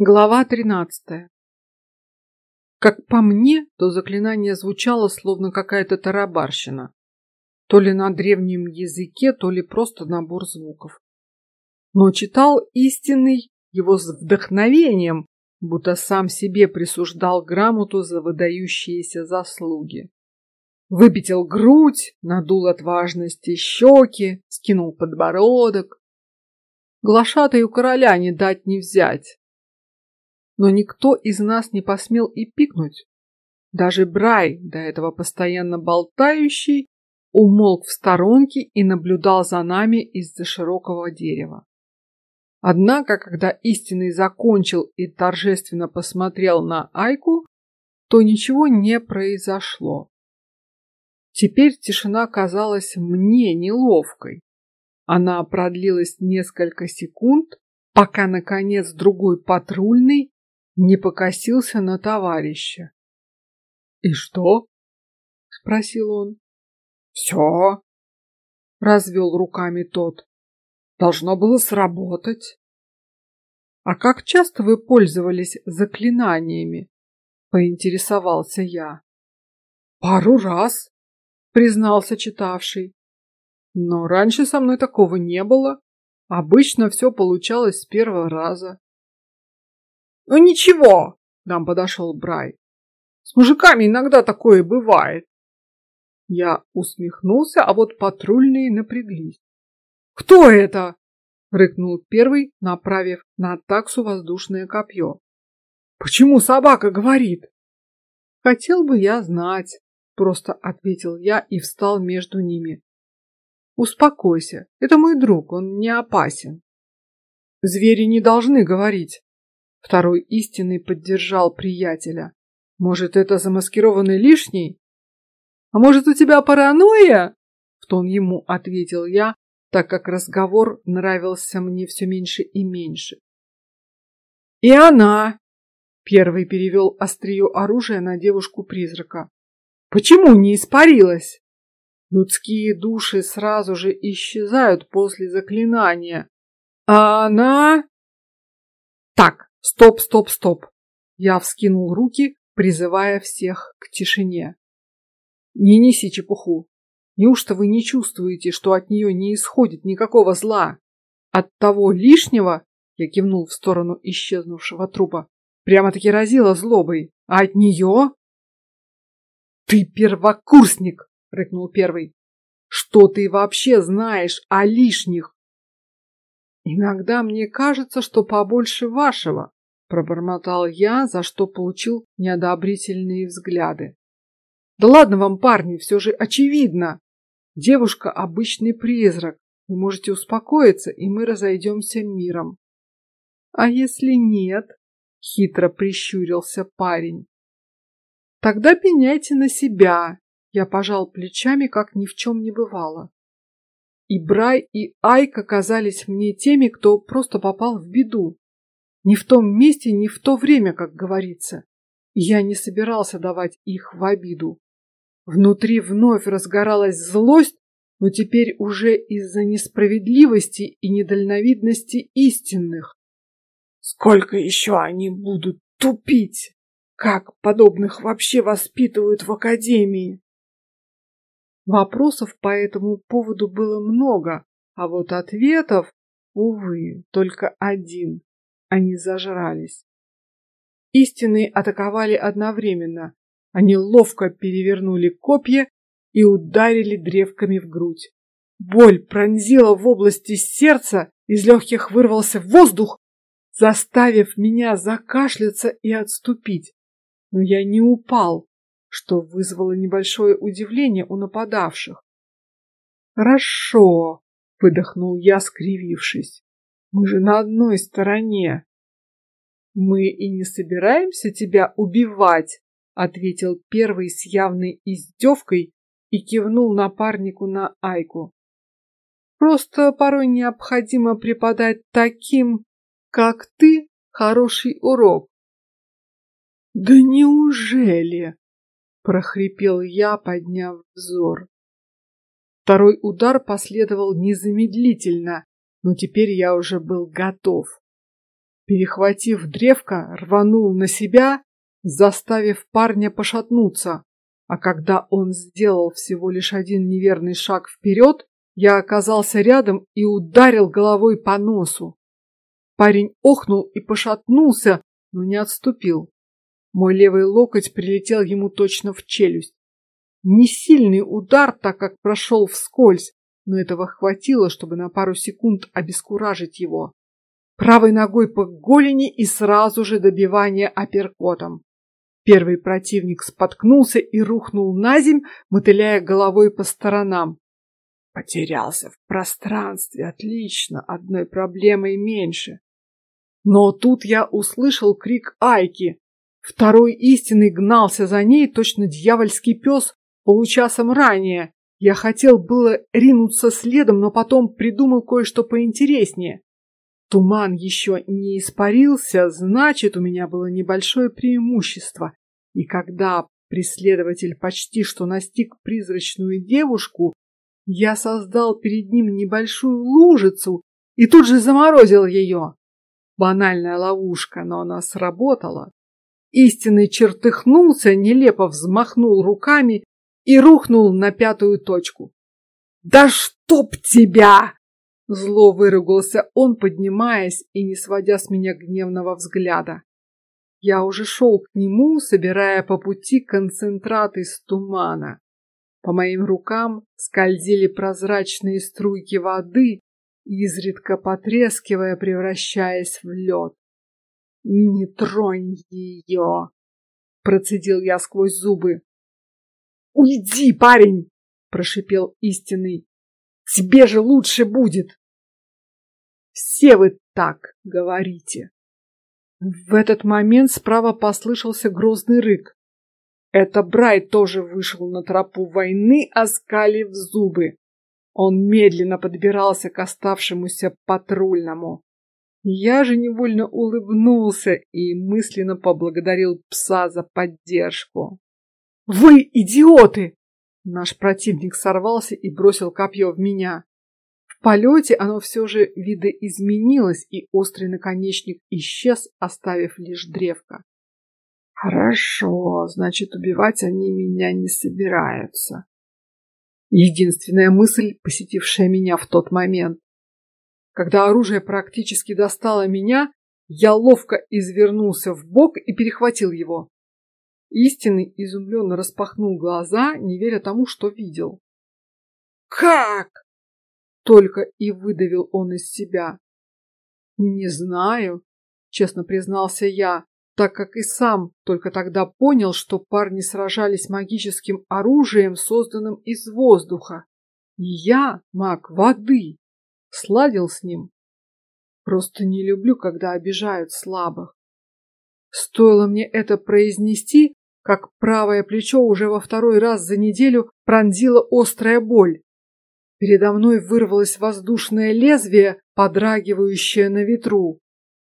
Глава тринадцатая. Как по мне, то заклинание звучало словно какая-то тарабарщина, то ли на древнем языке, то ли просто набор звуков. Но читал истинный его с вдохновением, будто сам себе присуждал грамоту за выдающиеся заслуги. Выпятил грудь, надул от важности щеки, скинул подбородок. Глашатаю короля не дать не взять но никто из нас не посмел и пикнуть. Даже Брай, до этого постоянно болтающий, умолк в сторонке и наблюдал за нами из-за широкого дерева. Однако, когда истинный закончил и торжественно посмотрел на Айку, то ничего не произошло. Теперь тишина казалась мне неловкой. Она продлилась несколько секунд, пока наконец другой патрульный не покосился на товарища. И что? спросил он. Все. Развел руками тот. Должно было сработать. А как часто вы пользовались заклинаниями? Поинтересовался я. Пару раз, признался читавший. Но раньше со мной такого не было. Обычно все получалось с первого раза. Ну ничего, нам подошел Брай. С мужиками иногда такое бывает. Я усмехнулся, а вот патрульные напряглись. Кто это? рыкнул первый, направив на таксу воздушное копье. Почему собака говорит? Хотел бы я знать, просто ответил я и встал между ними. Успокойся, это мой друг, он не опасен. Звери не должны говорить, Второй истинный поддержал приятеля. Может, это замаскированный лишний? А может, у тебя паранойя? В тон ему ответил я, так как разговор нравился мне все меньше и меньше. И она. Первый перевел острие оружия на девушку-призрака. Почему не испарилась? Людские души сразу же исчезают после заклинания, а она. Так, Стоп, стоп, стоп! Я вскинул руки, призывая всех к тишине. Не неси чепуху. Неужто вы не чувствуете, что от нее не исходит никакого зла? От того лишнего, я кивнул в сторону исчезнувшего трупа, прямо-таки разило злобой, а от нее? Ты первокурсник, рыкнул первый. Что ты вообще знаешь о лишних? Иногда мне кажется, что побольше вашего, пробормотал я, за что получил неодобрительные взгляды. Да ладно вам, парни, все же очевидно. Девушка обычный призрак. Вы можете успокоиться, и мы разойдемся миром. А если нет? Хитро прищурился парень. Тогда пеняйте на себя. Я пожал плечами, как ни в чем не бывало. И Брай, и Айк оказались мне теми, кто просто попал в беду. Не в том месте, не в то время, как говорится. я не собирался давать их в обиду. Внутри вновь разгоралась злость, но теперь уже из-за несправедливости и недальновидности истинных. Сколько еще они будут тупить? Как подобных вообще воспитывают в академии? Вопросов по этому поводу было много, а вот ответов, увы, только один. Они зажрались. Истинные атаковали одновременно. Они ловко перевернули копья и ударили древками в грудь. Боль пронзила в области сердца, из легких вырвался воздух, заставив меня закашляться и отступить. Но я не упал, что вызвало небольшое удивление у нападавших. Хорошо, выдохнул я, скривившись. Мы же на одной стороне. Мы и не собираемся тебя убивать, ответил первый с явной издевкой и кивнул напарнику на Айку. Просто порой необходимо преподать таким, как ты, хороший урок. Да неужели? Прохрипел я, подняв взор. Второй удар последовал незамедлительно, но теперь я уже был готов. перехватив древко, рванул на себя, заставив парня пошатнуться. А когда он сделал всего лишь один неверный шаг вперед, я оказался рядом и ударил головой по носу. Парень охнул и пошатнулся, но не отступил. Мой левый локоть прилетел ему точно в челюсть. Не сильный удар, так как прошел вскользь, но этого хватило, чтобы на пару секунд обескуражить его. Правой ногой по голени и сразу же добивание апперкотом. Первый противник споткнулся и рухнул на земь, мотыляя головой по сторонам. Потерялся в пространстве, отлично, одной проблемой меньше. Но тут я услышал крик Айки. Второй истинный гнался за ней, точно дьявольский пес получасом ранее. Я хотел было ринуться следом, но потом придумал кое-что поинтереснее. Туман еще не испарился, значит, у меня было небольшое преимущество. И когда преследователь почти что настиг призрачную девушку, я создал перед ним небольшую лужицу и тут же заморозил ее. Банальная ловушка, но она сработала. Истинный чертыхнулся, нелепо взмахнул руками и рухнул на пятую точку. Да чтоб тебя! Зло выругался он, поднимаясь и не сводя с меня гневного взгляда. Я уже шел к нему, собирая по пути концентрат из тумана. По моим рукам скользили прозрачные струйки воды, изредка потрескивая, превращаясь в лед. Не тронь ее, процедил я сквозь зубы. Уйди, парень, прошипел истинный. Тебе же лучше будет. Все вы так говорите. В этот момент справа послышался грозный рык. Это Брай тоже вышел на тропу войны, оскалив зубы. Он медленно подбирался к оставшемуся патрульному. Я же невольно улыбнулся и мысленно поблагодарил пса за поддержку. Вы идиоты! Наш противник сорвался и бросил копье в меня. В полете оно все же видоизменилось, и острый наконечник исчез, оставив лишь древко. Хорошо, значит, убивать они меня не собираются. Единственная мысль, посетившая меня в тот момент. Когда оружие практически достало меня, я ловко извернулся в бок и перехватил его. Истинный изумленно распахнул глаза, не веря тому, что видел. Как? Только и выдавил он из себя. Не знаю, честно признался я, так как и сам только тогда понял, что парни сражались магическим оружием, созданным из воздуха. И я маг воды, сладил с ним. Просто не люблю, когда обижают слабых. Стоило мне это произнести, как правое плечо уже во второй раз за неделю пронзила острая боль. Передо мной вырвалось воздушное лезвие, подрагивающее на ветру,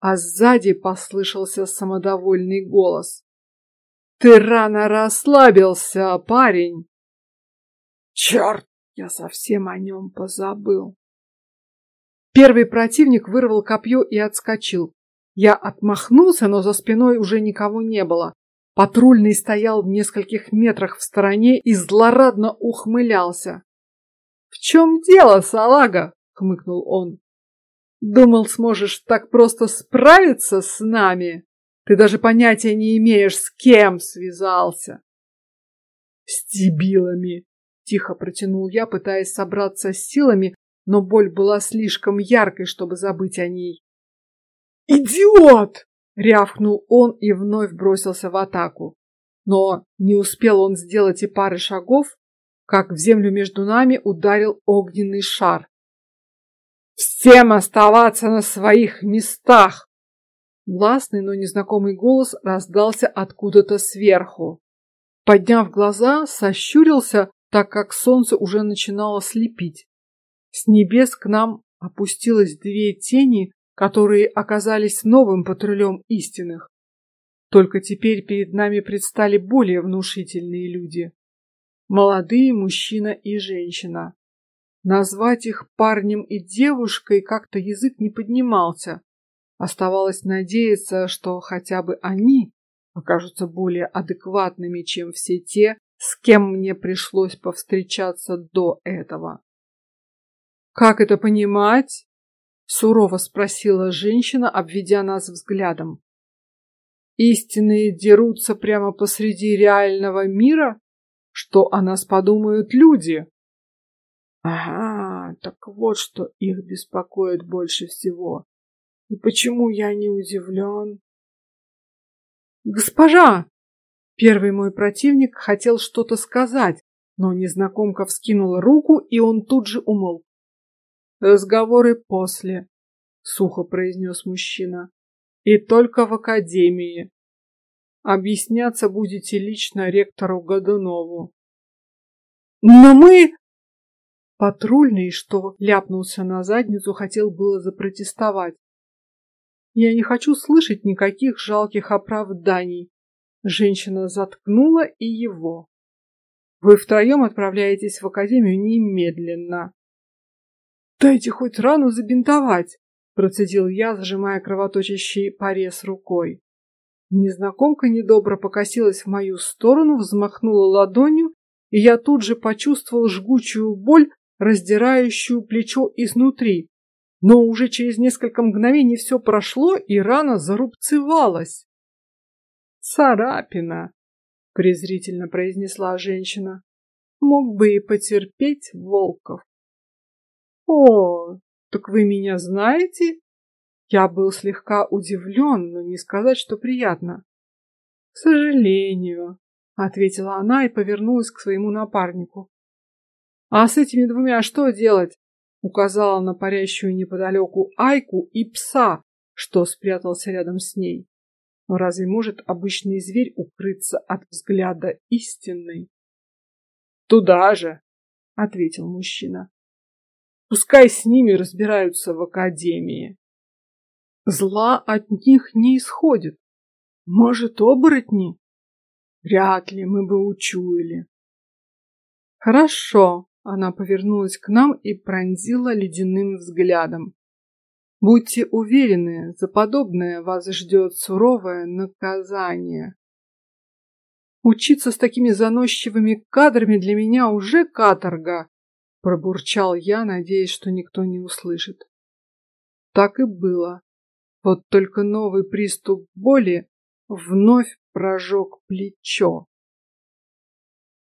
а сзади послышался самодовольный голос: "Ты рано расслабился, парень". Черт, я совсем о нем позабыл. Первый противник вырвал копье и отскочил. Я отмахнулся, но за спиной уже никого не было. Патрульный стоял в нескольких метрах в стороне и злорадно ухмылялся. В чем дело, салага? хмыкнул он. Думал, сможешь так просто справиться с нами? Ты даже понятия не имеешь, с кем связался. С дебилами, тихо протянул я, пытаясь собраться с силами, но боль была слишком яркой, чтобы забыть о ней. Идиот! рявкнул он и вновь бросился в атаку. Но не успел он сделать и пары шагов, как в землю между нами ударил огненный шар. Всем оставаться на своих местах! Властный, но незнакомый голос раздался откуда-то сверху. Подняв глаза, сощурился, так как солнце уже начинало слепить. С небес к нам опустилось две тени, которые оказались новым патрулем истинных. Только теперь перед нами предстали более внушительные люди. Молодые мужчина и женщина. Назвать их парнем и девушкой как-то язык не поднимался. Оставалось надеяться, что хотя бы они окажутся более адекватными, чем все те, с кем мне пришлось повстречаться до этого. Как это понимать? Сурово спросила женщина, обведя нас взглядом. Истинные дерутся прямо посреди реального мира? Что о нас подумают люди? Ага, так вот что их беспокоит больше всего. И почему я не удивлен? Госпожа! Первый мой противник хотел что-то сказать, но незнакомка вскинула руку, и он тут же умолк. Разговоры после, сухо произнес мужчина. И только в академии. Объясняться будете лично ректору Годунову. Но мы Патрульный, что ляпнулся на задницу, хотел было запротестовать. Я не хочу слышать никаких жалких оправданий. Женщина заткнула и его. Вы втроем отправляетесь в академию немедленно. Дайте хоть рану забинтовать, процедил я, зажимая кровоточащий порез рукой. Незнакомка недобро покосилась в мою сторону, взмахнула ладонью, и я тут же почувствовал жгучую боль, раздирающую плечо изнутри. Но уже через несколько мгновений все прошло, и рана зарубцевалась. Царапина, презрительно произнесла женщина. Мог бы и потерпеть Волков. О, так вы меня знаете? Я был слегка удивлен, но не сказать, что приятно. К сожалению, ответила она и повернулась к своему напарнику. А с этими двумя что делать? Указала на парящую неподалеку Айку и пса, что спрятался рядом с ней. Но разве может обычный зверь укрыться от взгляда истинной? Туда же, ответил мужчина. Пускай с ними разбираются в академии. Зла от них не исходит. Может, оборотни? Вряд ли мы бы учуяли. Хорошо, она повернулась к нам и пронзила ледяным взглядом. Будьте уверены, за подобное вас ждет суровое наказание. Учиться с такими заносчивыми кадрами для меня уже каторга, пробурчал я, надеясь, что никто не услышит. Так и было. Вот только новый приступ боли вновь прожег плечо.